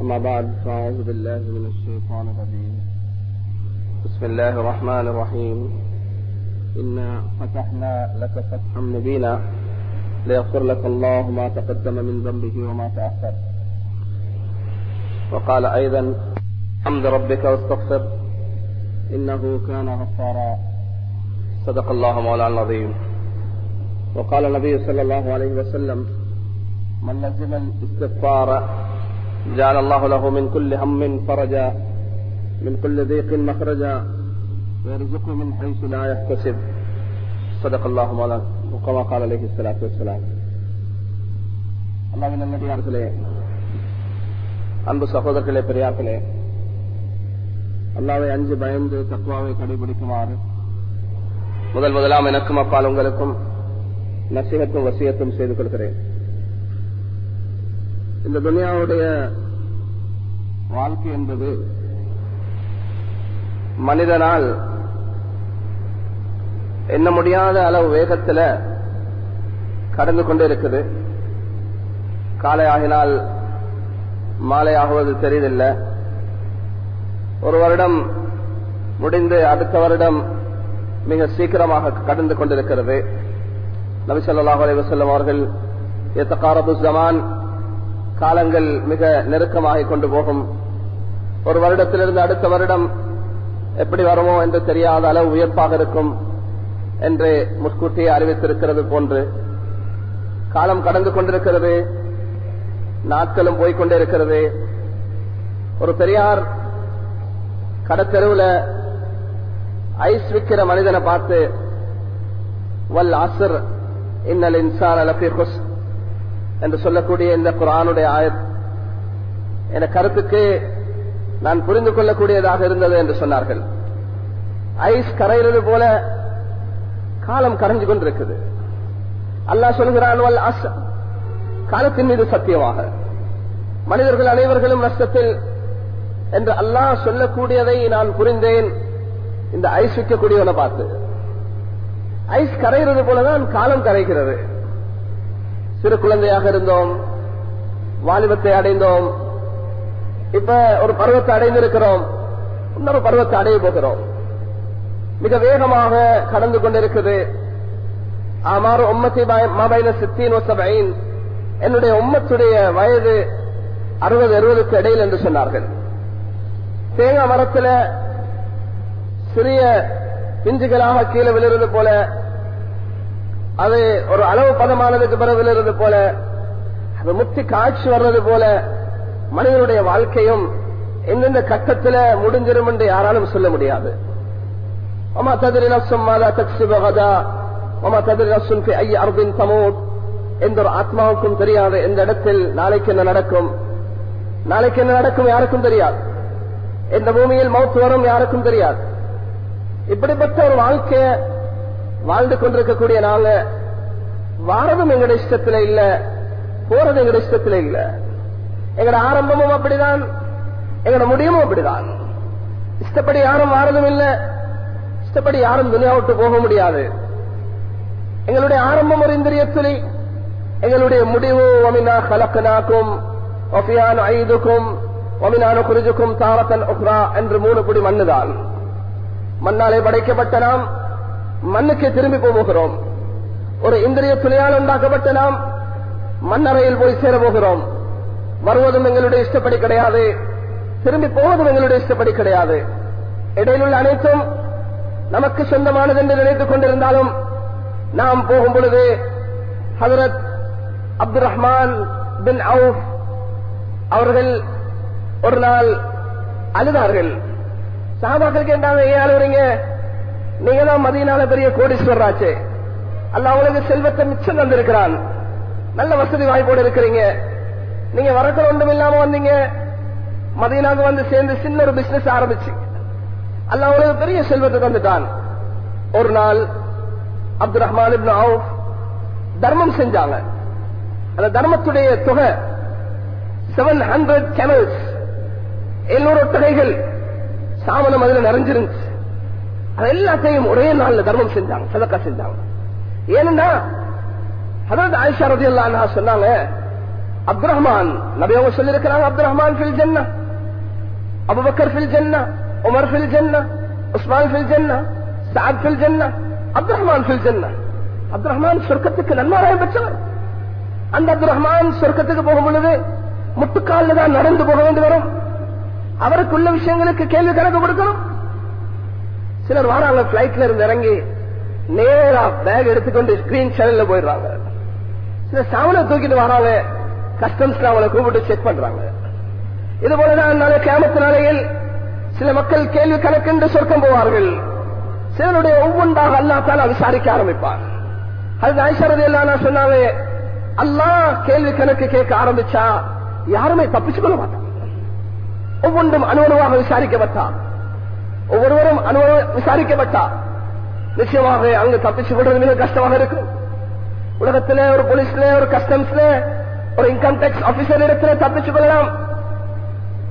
أما بعد فأعوذ بالله من الشيطان الرجيم. بسم الله الرحمن الرحيم. إنا فتحنا لك فتحا مبينا ليغفر لك الله ما تقدم من ذنبه وما تأخر. وقال أيضا حمد ربك واستغفر إنه كان غفارا. صدق الله مولانا العظيم. وقال النبي صلى الله عليه وسلم من لزم الاستغفار جعل الله له من كل هم فرجا من كل ضيق مخرجا ويرزقه من حيث لا يحتسب صدق الله مولانا وكما قال عليه الصلاة والسلام அல்லாவின் நல்லடியார்களே அன்பு சகோதரர்களே பெரியார்களே அல்லாவை அஞ்சு பயந்து தக்குவாவை கடைபிடிக்குமாறு முதல் முதலாம் எனக்கும் அப்பால் உங்களுக்கும் நசிகத்தும் வசியத்தும் செய்து கொள்கிறேன் இந்த துனியாவுடைய வாழ்க்கை என்பது மனிதனால் எண்ண முடியாத அளவு வேகத்தில் கடந்து கொண்டே இருக்குது. காலை ஆகினால் மாலை ஆகுவது தெரியுதில்லை ஒரு வருடம் முடிந்து அடுத்த வருடம் மிக சீக்கிரமாக கடந்து கொண்டிருக்கிறது. நபிசல்லாஹ் அலைவசல்லம் அவர்கள் எத்தகாரபு ஜமான் காலங்கள் மிக நெருக்கமாக கொண்டு போகும். ஒரு வருடத்திலிருந்து அடுத்த வருடம் எப்படி வருமோ என்று தெரியாத அளவு உயர்ப்பாக இருக்கும் என்று முன்கூட்டியே அறிவித்திருக்கிறது போன்று. காலம் கடந்து கொண்டிருக்கிறது. நாட்களும் போய்கொண்டே இருக்கிறது. ஒரு பெரியார் கடத்தெருவில் ஐஸ் விற்கிற மனிதனை பார்த்து வல் அசர் இன்னல் இன்சான் அலபி ஹுஸ் என்று சொல்லக்கூடிய இந்த குரானுடைய ஆயத். என கருத்துக்கு நான் புரிந்து கொள்ளக்கூடியதாக இருந்தது என்று சொன்னார்கள். ஐஸ் கரைகிறது போல காலம் கரைஞ்சு கொண்டிருக்குது. அல்லாஹ் சொல்கிறான் காலத்தின் மீது சத்தியமாக. மனிதர்கள் அனைவர்களும் நஷ்டத்தில் என்று அல்லாஹ் சொல்லக்கூடியதை நான் புரிந்தேன். இந்த ஐஸ் விற்கக்கூடியவனை பார்த்து. ஐஸ் கரைகிறது போலதான் காலம் கரைகிறது. சிறு குழந்தையாக இருந்தோம். வாலிபத்தை அடைந்தோம். இப்ப ஒரு பருவத்தை அடைந்திருக்கிறோம். இன்னொரு பருவத்தை அடைய போகிறோம். மிக வேகமாக கடந்து கொண்டிருக்குது. ஆமாறு உம்மத்தி மாபைன சித்தீன் ஒசபைன் என்னுடைய உம்மத்துடைய வயது அறுபது அறுபதுக்கு இடையில் என்று சொன்னார்கள். தேங்காய் மரத்தில் சிறிய பிஞ்சுகளாக கீழே விழுறது போல அது ஒரு அளவு பதமானதுக்கு பிறகு விழுறது போல அது முத்தி காட்சி வர்றது போல மனிதனுடைய வாழ்க்கையும் எந்தெந்த கட்டத்தில் முடிஞ்சிடும் என்று யாராலும் சொல்ல முடியாது وما تدري نفس ماذا تكسب غدا وما تدري نفس في اي ارض تموت எந்த ஒரு ஆத்மாவுக்கும் தெரியாது எந்த இடத்தில் நாளைக்கு என்ன நடக்கும் நாளைக்கு என்ன நடக்கும் யாருக்கும் தெரியாது எந்த பூமியில் மௌத்து வரும் யாருக்கும் தெரியாது இப்படிப்பட்ட ஒரு வாழ்க்கைய வாழ்ந்து கொண்டிருக்கக்கூடிய நாங்க வாரதும் எங்கட இஷ்டத்துல இல்ல போறது எங்கட இஷ்டத்துல இல்ல. எங்கட ஆரம்பமும் அப்படிதான் எங்கட முடியமும் அப்படிதான். இஷ்டப்படி யாரும் வாரதும் இல்ல இஷ்டப்படி யாரும் துணியா விட்டு போக முடியாது. எங்களுடைய ஆரம்பம் ஒரு இந்திரிய துளி எங்களுடைய முடிவு ஒமினா கலக்கனாக்கும் ஒஃபியான் ஐதுக்கும் ஒமினானு குறிஜுக்கும் தாரத்தன் ஒஹ்ரா என்று மூணு குடி மண்ணுதான். மண்ணாலே படைக்கப்பட்ட நாம் மண்ணுக்கு திரும்பி போகிறோம். ஒரு இந்திரிய துணையால் உண்டாக்கப்பட்ட நாம் மண்ணறையில் போய் சேர போகிறோம். வருவதும் எங்களுடைய இஷ்டப்படி கிடையாது. திரும்பி போவதும் எங்களுடைய இஷ்டப்படி கிடையாது. இடையிலுள்ள அனைத்தும் நமக்கு சொந்தமானது என்று நினைத்துக் கொண்டிருந்தாலும் நாம் போகும் பொழுது ஹசரத் அப்துல் ரஹ்மான் பின் அவுப் அவர்கள் ஒரு நாள் அழுதார்கள். சாபாக்கள் கேட்டாங்க ஏன் அழுகுறீங்க நீங்க தான் மதியனால பெரிய கோடீஸ்வரராச்சே. அல்ல அவங்களுக்கு செல்வத்தை மிச்சம் தந்திருக்கிறான். நல்ல வசதி வாய்ப்போடு இருக்கிறீங்க. நீங்க வரக்கிற ஒன்றும் இல்லாம வந்தீங்க. மதியனாக வந்து சேர்ந்து சின்ன ஒரு பிசினஸ் ஆரம்பிச்சு. அல்ல அவங்களுக்கு பெரிய செல்வத்தை தந்துட்டான். ஒரு நாள் அப்துல் ரஹ்மான் அவுப் தர்மம் செஞ்சாங்க. அந்த தர்மத்துடைய தொகை செவன் ஹண்ட்ரட் கேனல்ஸ் எழுநூறு ஒட்டகைகள் சாமனம் அதுல நிறைஞ்சிருந்துச்சு. எல்லாத்தையும் ஒரே நாள்ல தர்மம் செஞ்சாங்க சதக்கா செஞ்சாங்க ஏன்னா அதாவது ஆயிஷா ரதி சொன்னாங்க அப்துல் ரஹ்மான் நபி அவங்க சொல்லியிருக்கிறாங்க அப்துல் ரஹ்மான் ஃபில் ஜன்னா அபுபக்கர் ஃபில் ஜன்னா உமர் ஃபில் ஜன்னா உஸ்மான் ஃபில் ஜன்னா சாத் ஃபில் ஜன்னா அப்துல் ரஹ்மான் ஃபில் ஜன்னா அப்துல் ரஹ்மான் சொர்க்கத்துக்கு நன்மாராயம் பெற்றவர் அந்த அப்துல் ரஹ்மான் சொர்க்கத்துக்கு போகும் பொழுது முட்டுக்காலில் தான் நடந்து போக வேண்டி வரும் அவருக்குள்ள விஷயங்களுக்கு கேள்வி கணக்கு கொடுக்கணும் சிலர் வராங்க பிளைட்ல இருந்து இறங்கி நேரா பேக் எடுத்துக்கொண்டு ஸ்கிரீன் சேனல்ல போயிடுறாங்க. சில சாவலை தூக்கிட்டு வராங்க கஸ்டம்ஸ்ல அவங்களை கூப்பிட்டு செக் பண்றாங்க. இது போலதான் நாளை கேமத்து நாளையில் சில மக்கள் கேள்வி கணக்கென்று சொர்க்கம் போவார்கள். சிலருடைய ஒவ்வொன்றாக அல்லாத்தால் விசாரிக்க ஆரம்பிப்பார் அது ஐஸ்வரது எல்லாம் சொன்னாங்க அல்லாஹ் கேள்வி கணக்கு கேட்க ஆரம்பிச்சா யாருமே தப்பிச்சு கொள்ள மாட்டான். ஒவ்வொன்றும் அணுவணுவாக விசாரிக்கப்பட்டான் ஒவ்வொருவரும் அனுபவம் விசாரிக்கப்பட்டார். நிச்சயமாக அங்கு தப்பிச்சு கொள்வது மிக கஷ்டமாக இருக்கும். உலகத்துல ஒரு போலீஸ்ல ஒரு கஸ்டம்ஸ்ல ஒரு இன்கம் டேக்ஸ் ஆபீசர் இடத்துல தப்பிச்சு கொள்ளலாம்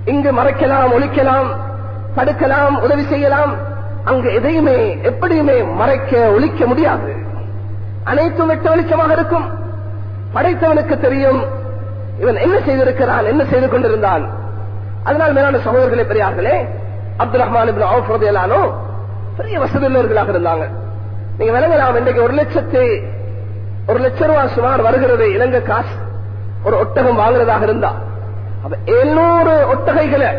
இங்கு மறைக்கலாம் ஒழிக்கலாம் தடுக்கலாம் உதவி செய்யலாம். அங்கு எதையுமே எப்படியுமே மறைக்க ஒழிக்க முடியாது. அனைத்தும் வெட்ட வெளிச்சமாக இருக்கும். படைத்தவனுக்கு தெரியும். இவன் என்ன செய்திருக்கிறான் என்ன செய்து கொண்டிருந்தான். அதனால் மேலான சகோதரர்களே பெரியார்களே அப்துல் ரஹ்மான் அவுஃபரதியலானோ பெரிய வசதி உள்ளவர்களாக இருந்தாங்க. நீங்க விளங்கலாம் இன்றைக்கு ஒரு லட்சத்து ஒரு லட்சம் ரூபாய் சுமார் வருகிறது இலங்கை காசு. ஒரு ஒட்டகம் வாங்குறதாக இருந்தா. அப்ப எழுநூறு ஒட்டகைகளை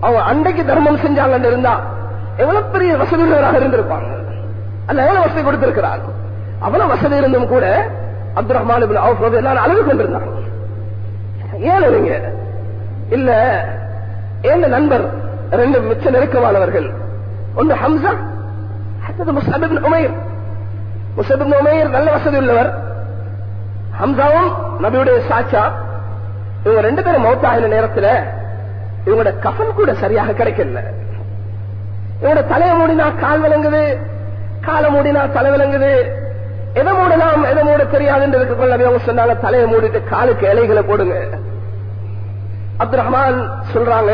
அவங்க அன்றைக்கு தர்மம் செஞ்சாங்கன்னு இருந்தா எவ்வளவு பெரிய வசதி உள்ளவராக இருந்திருப்பாங்க? அல்ல எவ்வளவு வசதி கொடுத்திருக்கிறார் அவ்வளவு வசதி இருந்தும் கூட அப்துல் ரஹ்மான் அவுஃபரது எல்லாரும் அழுது கொண்டிருந்தாங்க. ஏன் நீங்க இல்ல என் நண்பர் ரெண்டு மிச்ச நெருக்கமானவர்கள். ஒன்று ஹம்சா அடுத்தது முஸ்அபின் உமேர். முஸ்அபின் உமேர் நல்ல வசதி உள்ளவர். ஹம்சாவும் நபியுடைய சாச்சா இவங்க ரெண்டு பேரும் மௌத்தாகின நேரத்தில் இவங்களோட கஃன் கூட சரியாக கிடைக்கல. இவங்களோட தலையை மூடினா கால் விளங்குது காலை மூடினா தலை விளங்குது. எதை மூடலாம் எதை மூட தெரியாதுன்னு இருக்கக்குள்ள அவங்க சொன்னாங்க தலையை மூடிட்டு காலுக்கு இலைகளை போடுங்க. அப்துல் ரஹ்மான் சொல்றாங்க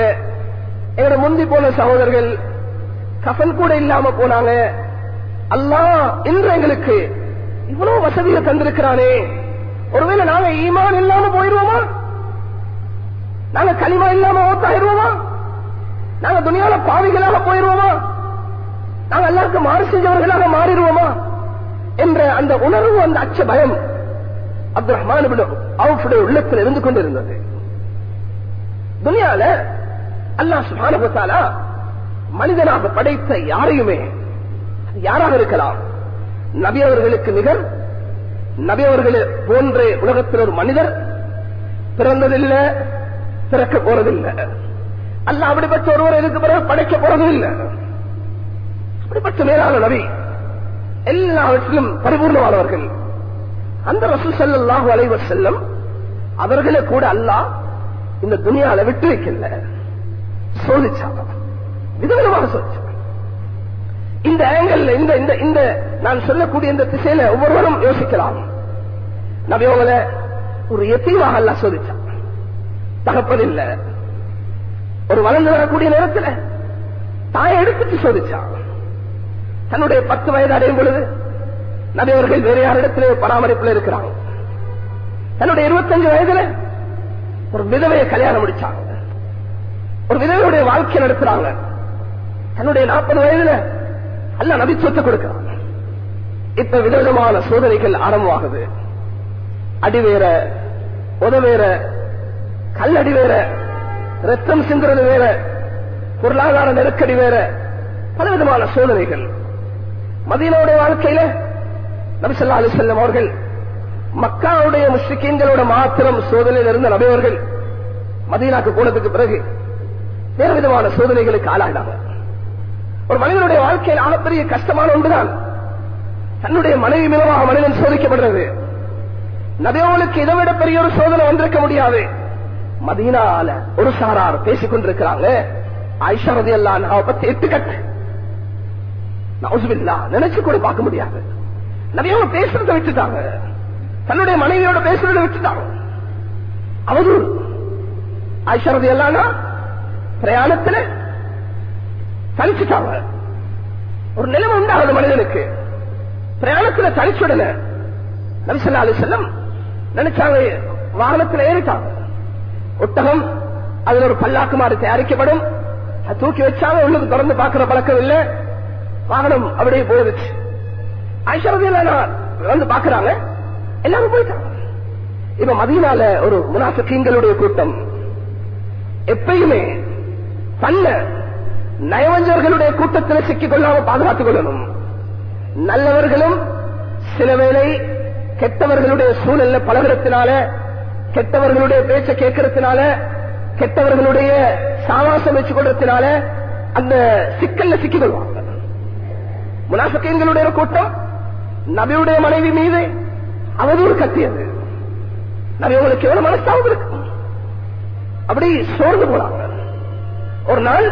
எங்களோட முந்தி போன சகோதரர்கள் கஃன் கூட இல்லாம போனாங்க. அல்லா இன்று எங்களுக்கு இவ்வளவு வசதியை தந்திருக்கிறானே. ஒருவேளை நாங்க ஈமான் இல்லாம போயிருவோமா? நாங்க களிமா இல்லாம ஓத்தாயிருவோமா நாங்க துணியால பாவிகளாக போயிருவோமா? நாங்க எல்லாருக்கும் மாறு செஞ்சவர்களாக மாறிடுவோமா? என்ற அந்த உணர்வு அந்த அச்ச பயம் அப்துல் ரஹ்மான் அவருடைய உள்ளத்தில் இருந்து கொண்டிருந்தது. துணியால அல்லாஹ் சுபானபத்தாலா மனிதனாக படைத்த யாரையுமே யாராக இருக்கலாம்? நபி அவர்களுக்கு நிகர் நபி அவர்களை போன்ற உலகத்தில் ஒரு மனிதர் பிறந்ததில்லை பிறக்க போறதில்லை. அல்ல அப்படிப்பட்ட ஒருவர் இதுக்கு பிறகு படைக்க போறதும் இல்லை அப்படிப்பட்ட மேலான நபி எல்லாவற்றிலும் பரிபூர்ணமானவர்கள். அந்த ரசூ செல்லாஹு அலைவர் செல்லம் அவர்களை கூட அல்லாஹ் இந்த துணியால விட்டு வைக்கல. சோதிச்சான் விதவிதமாக சோதிச்சாங்க. இந்த ஆங்கிள் இந்த இந்த இந்த நான் சொல்லக்கூடிய இந்த திசையில ஒவ்வொருவரும் யோசிக்கலாம். நபியோங்கள ஒரு எத்தீவாக அல்ல சோதிச்சான். தகப்பதில்லை ஒரு வளர்ந்து வரக்கூடிய நேரத்தில் தாயை எடுத்துட்டு சோதிச்சான். தன்னுடைய பத்து வயது அடையும் பொழுது நபி அவர்கள் வேற யாரிடத்திலே பராமரிப்புல இருக்கிறாங்க. தன்னுடைய இருபத்தஞ்சு வயதுல ஒரு விதவையை கல்யாணம் முடிச்சாங்க. ஒரு விதவையுடைய வாழ்க்கை நடத்துறாங்க. தன்னுடைய நாற்பது வயதுல அல்ல நபி சொத்து கொடுக்கிறாங்க இப்ப விதவிதமான சோதனைகள் ஆரம்பமாகுது. அடி வேற உத வேற கல்லடி வேற ரத்தம் சிந்துறது வேற பொருளாதார நெருக்கடி வேற பலவிதமான சோதனைகள். மதீனாவுடைய வாழ்க்கையில நபிசல்லா அலி செல்லம் அவர்கள் மக்காவுடைய முஸ்லிக்கீன்களோட மாத்திரம் சோதனையில் இருந்த நபையவர்கள் மதீனாக்கு போனதுக்கு பிறகு வேறு விதமான சோதனைகளுக்கு ஆளாகினாங்க ஒரு மனிதனுடைய வாழ்க்கையில் ஆகப்பெரிய கஷ்டமான ஒன்றுதான். தன்னுடைய மனைவி மூலமாக மனிதன் சோதிக்கப்படுறது நபியோளுக்கு இதை விட பெரிய ஒரு சோதனை வந்திருக்க முடியாது. மதீனால ஒரு சாரார் பேசிக் கொண்டிருக்கிறாங்க. ஆயிஷா ரதி அல்லா பத்தி எட்டு கட்டு. நினைச்சு கூட பார்க்க முடியாது. நபியோட பேசுறதை விட்டுட்டாங்க. தன்னுடைய மனைவியோட பேசுறதை விட்டுட்டாங்க. அவதூறு. ஆயிஷா ரதி பிரயாணத்துல தனிச்சுட்டாங்க. ஒரு நிலைமை உண்டாகுது மனிதனுக்கு. பிரயாணத்துல தனிச்சுடல. நபிசல்லா அலி செல்லம் நினைச்சாங்க வாகனத்தில் ஏறிட்டாங்க. ஒட்டகம் அதுல ஒரு பல்லாக்கு மாறு தயாரிக்கப்படும். தூக்கி வச்சாங்க உள்ளுக்கு தொடர்ந்து பார்க்கிற பழக்கம் இல்ல. வாகனம் அப்படியே போயிடுச்சு ஐஸ்வரதியில வந்து பாக்குறாங்க எல்லாரும் போயிட்டாங்க. இப்ப மதியனால ஒரு முனாஃபிக்கீங்களுடைய கூட்டம். எப்பயுமே தன்னை நயவஞ்சர்களுடைய கூட்டத்தில் சிக்கிக் கொள்ளாமல் பாதுகாத்துக் கொள்ளணும் நல்லவர்களும் சில வேளை கெட்டவர்களுடைய சூழல்ல பழகிறதுனால கெட்டவர்களுடைய பேச்சை கேட்கறதுனால கெட்டவர்களுடைய சாவாசம் வச்சு கொள்றதுனால அந்த சிக்கல்ல சிக்கிக் கொள்வாங்க முனாஃபிக்கீங்களுடைய கூட்டம் நபியுடைய மனைவி மீது அவதூறு கத்தியது. நபி உங்களுக்கு எவ்வளவு மனசாவும் இருக்கும் அப்படி சோர்ந்து போனாங்க. ஒரு நாள்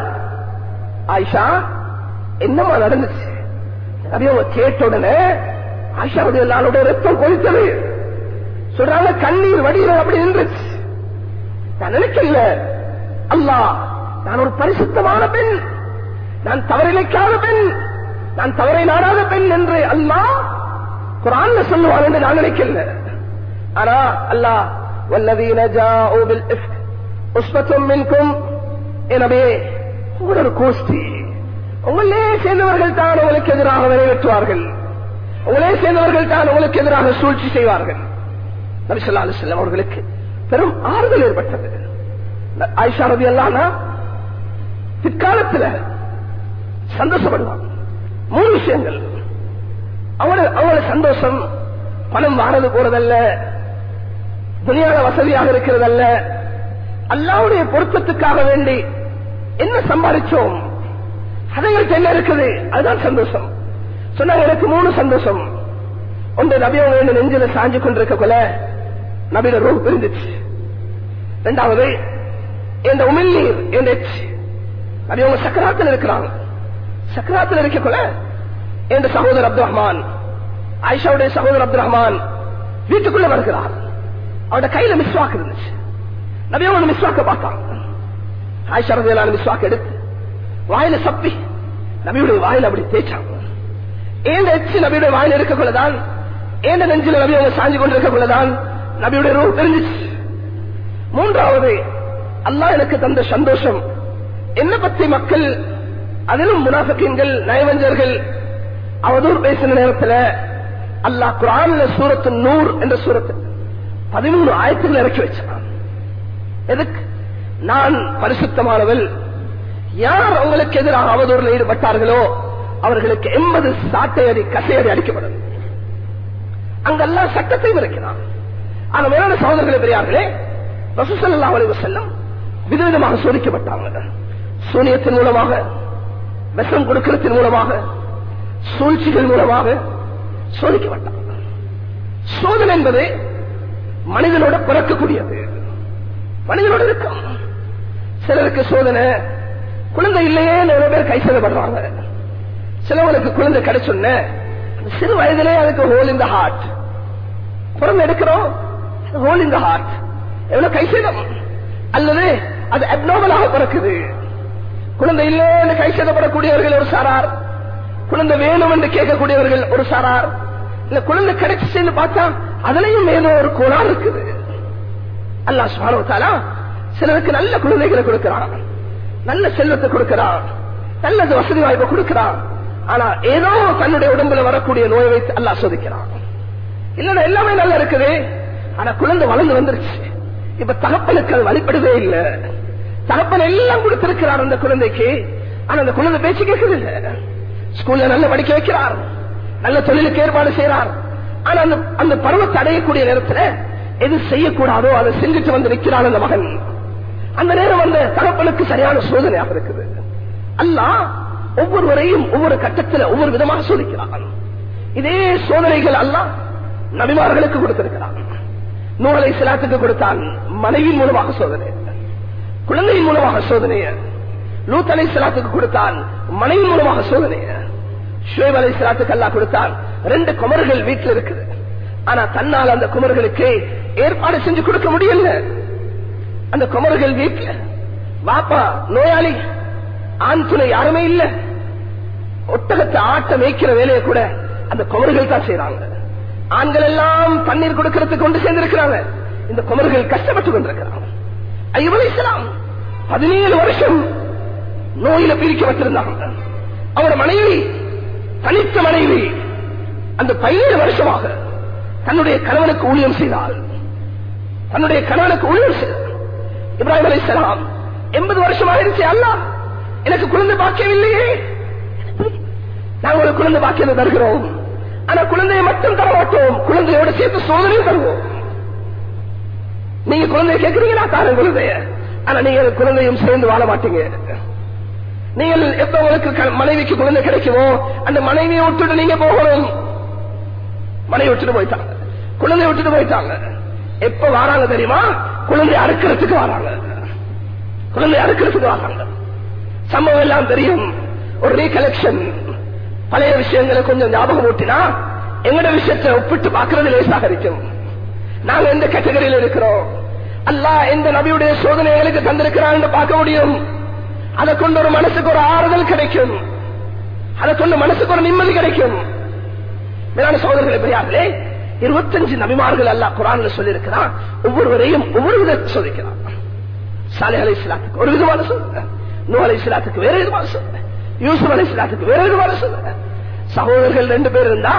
ஆயிஷா என்னமா நடந்துச்சு நபி அவங்க கேட்ட உடனே ஆயிஷாவுடைய நாளுடைய ரத்தம் கொதித்தது சொல்றாங்க கண்ணீர் வடிவில் அப்படி நின்றுச்சு நான் நினைக்கல அல்லாஹ் நான் ஒரு பரிசுத்தமான பெண் நான் தவறிழைக்காத பெண் நான் தவறை நாடாத பெண் என்று அல்லாஹ் குரான்ல சொல்லுவான் என்று நான் நினைக்கல ஆனா அல்லாஹ் والذين جاءوا بالإفك أسبة منكم எனவே உங்களோட ஒரு கோஷ்டி உங்களே சேர்ந்தவர்கள் தான் உங்களுக்கு எதிராக நிறைவேற்றுவார்கள். உங்களே சேர்ந்தவர்கள் தான் உங்களுக்கு எதிராக சூழ்ச்சி செய்வார்கள். நபி சொல்லா அவர்களுக்கு பெரும் ஆறுதல் ஏற்பட்டது. ஆயிஷா ரவி அல்லானா பிற்காலத்தில் சந்தோஷப்படுவாங்க. மூணு விஷயங்கள். அவள அவள சந்தோஷம் பணம் வாரது போறதல்ல துணியால வசதியாக இருக்கிறதல்ல அல்லாவுடைய பொருத்தத்துக்காக வேண்டி என்ன சம்பாதிச்சோம்? அதுங்களுக்கு என்ன இருக்குது? அதுதான் சந்தோஷம். சொன்னாங்க எனக்கு மூணு சந்தோஷம். ஒன்று நபி அவங்க நெஞ்சில சாஞ்சு கொண்டிருக்க கொல நபியில ரூ பிரிந்துச்சு ரெண்டாவது இந்த உமிழ்நீர் என் எச் நபி அவங்க சக்கராத்தில் இருக்கிறாங்க. சக்கராத்தில் இருக்க கொல என் சகோதரர் அப்துல் ரஹ்மான் ஆயிஷாவுடைய சகோதரர் அப்துல் ரஹ்மான் வீட்டுக்குள்ள வருகிறார். அவட கையில மிஸ்வாக்கு இருந்துச்சு. நபி மிஸ்வாக்க பார்த்தான் ஆயிஷா மிஸ்வாக்க எடுத்து வாயில சப்பி நபியுடைய வாயில அப்படி தேய்ச்சாங்க ஏன் எச்சு நபியுடைய வாயில இருக்கக்குள்ளதான் ஏந்த நெஞ்சில நபி அவங்க சாஞ்சு கொண்டிருக்கக்குள்ளதான் நபியுடைய ரூ தெரிஞ்சிச்சு மூன்றாவது அல்லாஹ் எனக்கு தந்த சந்தோஷம் என்ன பத்தி மக்கள் அதிலும் முனாஃபக்கீன்கள் நயவஞ்சர்கள் அவதூறு பேசின நேரத்தில் அல்லாஹ் குரான்ல சூரத்து நூறு என்ற சூரத்து பதிமூணு ஆயத்துகள் இறக்கி வச்சான் எதுக்கு? நான் பரிசுத்தமானவள். யார் அவங்களுக்கு எதிராக அவதூறில் ஈடுபட்டார்களோ அவர்களுக்கு எண்பது சாட்டையடி கசையடி அடிக்கப்படும். அங்கெல்லாம் சட்டத்தையும் இருக்கிறான் ஆனா மேலான சகோதரர்களை பெரியார்களே ரசூசல்லா அலைஹி செல்லம் விதவிதமாக சோதிக்கப்பட்டாங்க. சூனியத்தின் மூலமாக விஷம் கொடுக்கிறதின் மூலமாக சூழ்ச்சிகள் மூலமாக சோதிக்கப்பட்டாங்க. சோதனை என்பது மனிதனோட பிறக்கக்கூடியது. மனிதனோட இருக்கும். சிலருக்கு சோதனை குழந்தை இல்லையே நிறைய பேர் கை செய்யப்படுறாங்க சிலவங்களுக்கு குழந்தை கிடைச்சொன்ன சிறு வயதிலே அதுக்கு ஹோல் இந்த ஹார்ட் புறம் எடுக்கிறோம் ஹோல் இந்த ஹார்ட் எவ்வளவு கை அல்லது அது அப்னோமலாக பிறக்குது. குழந்தை இல்லை என்று கை செய்தப்படக்கூடியவர்கள் ஒரு சாரார். குழந்தை வேணும் என்று கேட்கக்கூடியவர்கள் ஒரு சாரார். இல்ல குழந்தை கிடைச்சின்னு பார்த்தா அதுலயும் ஏதோ ஒரு கோளாறு இருக்குது. அல்லாஹ் சுபானவத்தாலா சிலருக்கு நல்ல குழந்தைகளை கொடுக்கிறான். நல்ல செல்வத்தை கொடுக்கிறான். நல்ல வசதி வாய்ப்பை கொடுக்கிறான். ஆனா ஏதோ தன்னுடைய உடம்புல வரக்கூடிய நோயை வைத்து அல்லாஹ் சோதிக்கிறான். இல்லன்னா எல்லாமே நல்லா இருக்குது. ஆனா குழந்தை வளர்ந்து வந்துருச்சு. இப்ப தகப்பனுக்கு அது வழிபடுதே இல்ல. தகப்பன் எல்லாம் கொடுத்திருக்கிறார் அந்த குழந்தைக்கு. ஆனா அந்த குழந்தை பேச்சு கேட்கறது இல்ல. ஸ்கூல்ல நல்ல படிக்க வைக்கிறார். நல்ல தொழிலுக்கு ஏற்பாடு செய்யறார் ஆனா அந்த அந்த பருவத்தை அடையக்கூடிய நேரத்துல எது செய்யக்கூடாதோ அதை செஞ்சுட்டு வந்து அந்த மகன். அந்த நேரம் அந்த தகப்பனுக்கு சரியான சோதனையாக இருக்குது. அல்லாஹ் ஒவ்வொருவரையும் ஒவ்வொரு கட்டத்தில் ஒவ்வொரு விதமாக சோதிக்கிறான். இதே சோதனைகள் அல்ல நபிமார்களுக்கு கொடுத்திருக்கிறான். நூலை சிலாத்துக்கு கொடுத்தான் மனைவியின் மூலமாக சோதனை. குழந்தையின் மூலமாக சோதனைய லூத்தலை சிலாத்துக்கு கொடுத்தான் மனைவி மூலமாக சோதனைய ஷுவேப் அலை சிலாத்துக்கு அல்லா கொடுத்தான். ரெண்டு குமர்கள் வீட்டில் இருக்குது. ஆனா தன்னால் அந்த குமர்களுக்கு ஏற்பாடு செஞ்சு கொடுக்க முடியல. அந்த குமர்கள் வீட்டுல வாப்பா நோயாளி ஆண் துணை யாருமே இல்ல. ஒட்டகத்தை ஆட்ட மேய்க்கிற வேலையை கூட அந்த குமர்கள் தான் செய்யறாங்க ஆண்கள் எல்லாம் தண்ணீர் கொடுக்கறதுக்கு கொண்டு சேர்ந்திருக்கிறாங்க. இந்த குமர்கள் கஷ்டப்பட்டு கொண்டிருக்கிறாங்க. ஐயப் அலைஹிஸ்ஸலாம் பதினேழு வருஷம் நோயில பிரிக்கப்பட்டிருந்தாங்க அவரோட மனைவி தனித்த மனைவி அந்த பதினேழு வருஷமாக தன்னுடைய கணவனுக்கு ஊழியம் செய்தாள். தன்னுடைய கணவனுக்கு உள்ளூர் இப்ராஹிம் அலி இஸ்லாம் எண்பது வருஷம் இருந்துச்சு அல்ல எனக்கு குழந்தை பாக்கியம் இல்லையே. நாங்கள் ஒரு குழந்தை பாக்கியம் தருகிறோம். ஆனா குழந்தையை மட்டும் தர மாட்டோம் குழந்தையோட சேர்த்து சோதனையும் தருவோம். நீங்க குழந்தைய கேட்கிறீங்களா தாரன் குழந்தைய. ஆனா நீங்க குழந்தையும் சேர்ந்து வாழ மாட்டீங்க. நீங்கள் எப்ப உங்களுக்கு க- மனைவிக்கு குழந்தை கிடைக்குமோ அந்த மனைவியை விட்டுட்டு நீங்க போகணும். மனைவி விட்டுட்டு போயிட்டாங்க. குழந்தை விட்டுட்டு போயிட்டாங்க. எப்ப வராங்க தெரியுமா? குழந்தை அறுக்கிறதுக்கு வராங்க. குழந்தை அறுக்கிறதுக்கு வராங்க. சம்பவம் எல்லாம் தெரியும். ஒரு ரீகலெக்ஷன் பழைய விஷயங்களை கொஞ்சம் ஞாபகம் ஊட்டினா எங்கட விஷயத்தை ஒப்பிட்டு பார்க்கறது லேசாக இருக்கும். நாங்க எந்த கேட்டகரியில் இருக்கிறோம்? அல்லாஹ் எந்த நபியுடைய சோதனைகளுக்கு எங்களுக்கு பார்க்க முடியும். அதை கொண்டு ஒரு மனசுக்கு ஒரு ஆறுதல் கிடைக்கும். அதை கொண்டு மனசுக்கு ஒரு நிம்மதி கிடைக்கும். மேலான சோதரர்களை பெரியார்களே இருபத்தஞ்சு நபிமார்கள் அல்லா குரான்ல சொல்லியிருக்கிறான். ஒவ்வொருவரையும் ஒவ்வொரு விதத்தை சோதிக்கிறான் சாலை அலை இஸ்லாத்துக்கு ஒரு விதமான சொல்லுங்க. நூ அலை இஸ்லாத்துக்கு வேற விதமான சொல்லுங்க. யூசுப் அலை இஸ்லாத்துக்கு வேற விதமான சொல்லுங்க. சகோதரர்கள் ரெண்டு பேர் இருந்தா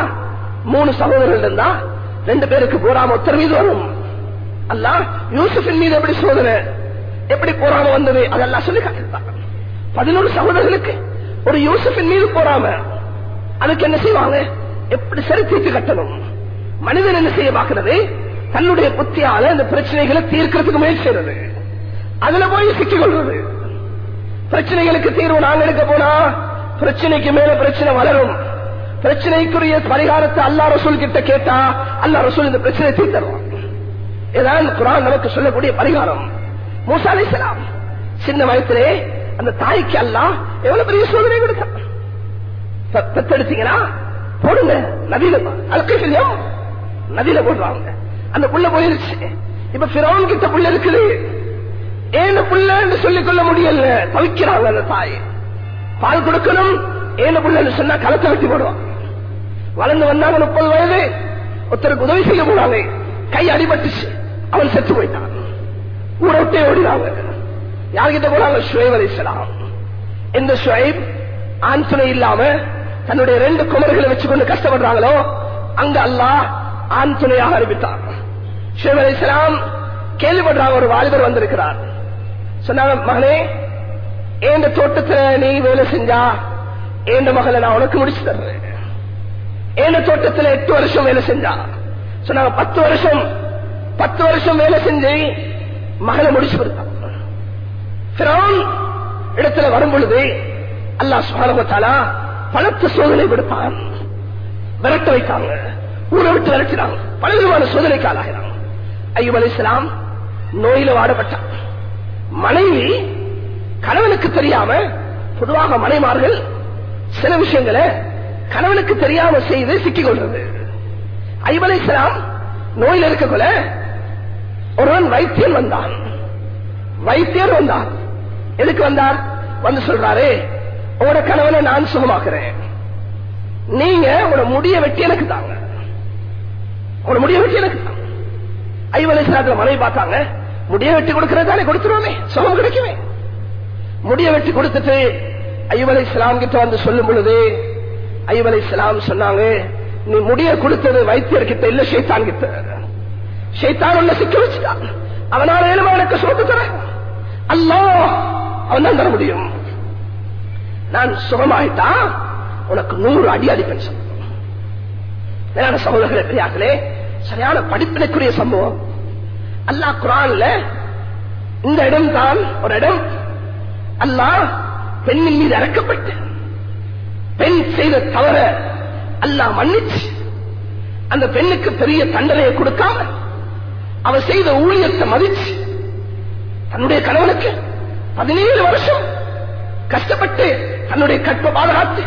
மூணு சகோதரர்கள் இருந்தா ரெண்டு பேருக்கு போராம ஒருத்தர் மீது வரும். அல்ல யூசுஃபின் மீது எப்படி சோதனை? எப்படி போராம வந்தது? அதெல்லாம் சொல்லி காட்டிருந்தாங்க பதினோரு சகோதரர்களுக்கு ஒரு யூசுஃபின் மீது போராம அதுக்கு என்ன செய்வாங்க? எப்படி சரி தீர்த்து கட்டணும்? மனிதன் என்ன செய்ய பார்க்கிறது? தன்னுடைய புத்தியால அந்த பிரச்சனைகளை தீர்க்கிறதுக்கு முயற்சி அதுல போய் சிக்கிக்கொள்றது பிரச்சனைகளுக்கு தீர்வு நாங்க எடுக்க போனா பிரச்சனைக்கு மேல பிரச்சனை வளரும். பிரச்சனைக்குரிய பரிகாரத்தை அல்லா ரசூல் கிட்ட கேட்டா அல்லா ரசூல் இந்த பிரச்சனை தீர்த்தருவான் இதான் குரான் நமக்கு சொல்லக்கூடிய பரிகாரம். மூசா அலைஹிஸ்ஸலாம் சின்ன வயசுலே அந்த தாய்க்கு அல்லா எவ்வளவு பெரிய சோதனை கொடுத்தான். பெத்தெடுத்தீங்கன்னா போடுங்க நதியில அல்கையும் நதியில போடுறாங்க அந்த புள்ள போயிருச்சு. இப்ப பிரவுன் கிட்ட புள்ள இருக்குது. ஏன புள்ள என்று சொல்லிக் கொள்ள முடியல. தவிக்கிறாங்க அந்த தாய். பால் கொடுக்கணும். ஏன புள்ளன்னு சொன்னா களத்தை வெட்டி போடுவான் வளர்ந்து வந்தாங்க முப்பது வயது. ஒருத்தருக்கு உதவி செய்ய போனாங்க. கை அடிபட்டுச்சு. அவன் செத்து போயிட்டான். ஊரை விட்டே ஓடினாங்க. யார்கிட்ட போனாங்க? ஷுவைப் அலைஹிஸ்ஸலாம் எந்த ஷுவைப்? ஆண் துணை இல்லாம தன்னுடைய ரெண்டு குமர்களை வச்சுக்கொண்டு கஷ்டப்படுறாங்களோ அங்க அல்லாஹ் ஆண் துணையாக அறிவித்தார் ஷுவைப் இஸ்லாம் கேள்விப்படுறாங்க ஒரு வாலிபர் வந்திருக்கிறார். சொன்னாங்க மகனே ஏந்த தோட்டத்துல நீ வேலை செஞ்சா? ஏந்த மகளை நான் உனக்கு முடிச்சு தர்றேன்? ஏந்த தோட்டத்துல எட்டு வருஷம் வேலை செஞ்சா? சொன்னாங்க பத்து வருஷம் பத்து வருஷம் வேலை செஞ்சு மகளை முடிச்சு கொடுத்தான். இடத்துல வரும் பொழுது அல்லாஹ் சுப்ஹானஹு வ சோதனை கொடுத்தான். விரட்ட வைத்தாங்க. ஊரை விட்டு விரட்டினாங்க பல விதமான சோதனைக்கு ஆளாகிறாங்க ஐயூப் அலைஹிஸ்ஸலாம் நோயில வாடப்பட்டான். மனைவி கணவனுக்கு தெரியாம பொதுவாக மனைமார்கள் சில விஷயங்களை கணவனுக்கு தெரியாம செய்து சிக்கிக் கொள்றது ஐவலை அலைஹிஸ்ஸலாம் நோயில் இருக்கக்குள்ள ஒருவன் வைத்தியன் வந்தான். வைத்தியர் வந்தார் எதுக்கு வந்தார்? வந்து சொல்றாரு உங்களோட கணவனை நான் சுகமாக்குறேன். நீங்க உங்களோட முடிய வெட்டி எனக்கு தாங்க. அவனை முடிய வெட்டி எனக்கு. ஐவலை சாத்துல மனைவி பார்த்தாங்க. முடிய வெட்டி கொடுக்கறதானே கொடுத்துருவோமே சுகம் கிடைக்குமே. முடிய வெட்டி கொடுத்துட்டு ஐவலை இஸ்லாம் கிட்ட வந்து சொல்லும் பொழுது ஐவலை இஸ்லாம் சொன்னாங்க நீ முடிய கொடுத்தது வைத்தியர் கிட்ட இல்ல ஷைத்தான் கிட்ட ஷைத்தான் உன்னை சிக்க வச்சுட்டான். அவனால ஏழுமா எனக்கு சோத்து தரேன். அல்லோ அவன் தான் தர முடியும். நான் சுகமாயிட்டா உனக்கு நூறு அடி அடிப்பேன். சொல்லுவேன் சகோதரர்களே பெரியார்களே சரியான படிப்பினைக்குரிய சம்பவம். அல்லாஹ் குரான்ல இந்த இடம் தான் ஒரு இடம். அல்லாஹ் பெண்ணின் மீது இறக்கப்பட்டு பெண் செய்த தவற அல்லாஹ் மன்னிச்சு அந்த பெண்ணுக்கு பெரிய தண்டனையை கொடுக்காம அவ செய்த ஊழியத்தை மதிச்சு தன்னுடைய கணவனுக்கு பதினேழு வருஷம் கஷ்டப்பட்டு தன்னுடைய கற்பை பாதுகாத்து